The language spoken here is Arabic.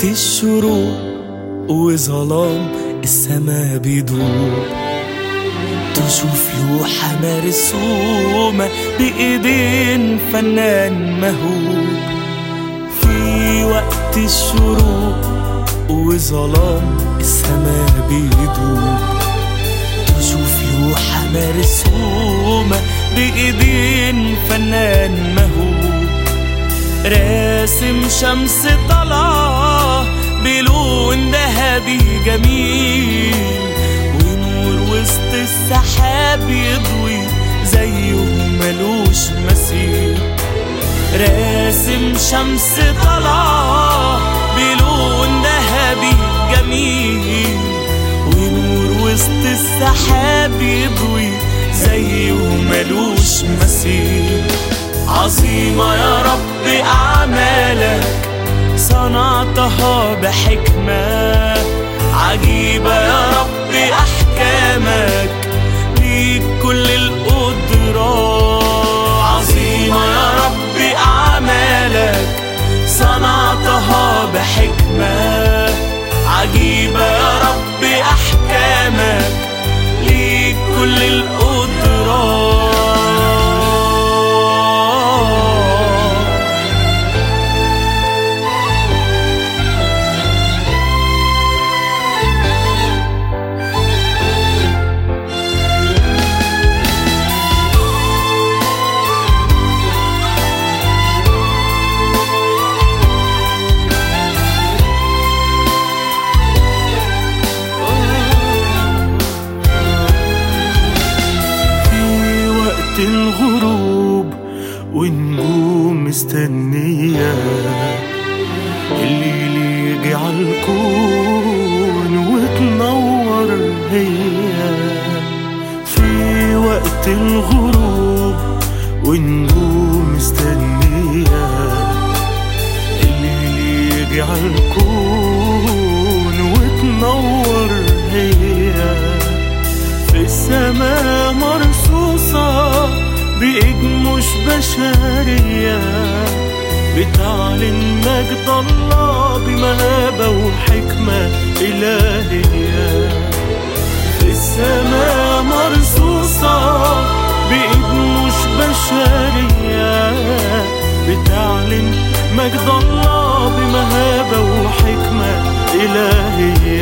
وقت الشروق وظلام السما بيدوب تشوف لوحة مرسومة بإيدين فنان مهوب. في وقت الشروق وظلام السما بيدوب تشوف لوحة مرسومة بإيدين فنان مهوب. راسم شمس طلعة بلون ذهبي جميل ونور وسط السحاب يضوي زيه ملوش مثيل. راسم شمس طلعة بلون ذهبي جميل ونور وسط السحاب يضوي زيه ملوش مثيل. عظيمة يا صنعتها بحكمة. الغروب ونجوم مستنية. الليل يجي عالكون وتنور هي. في وقت الغروب ونجوم مستنية. الليل يجي عالكون بشرية بتعلن مجد الله بمهابة وحكمة إلهية. في السماء مرصوصة بإيد مش بشرية بتعلن مجد الله بمهابة وحكمة إلهية.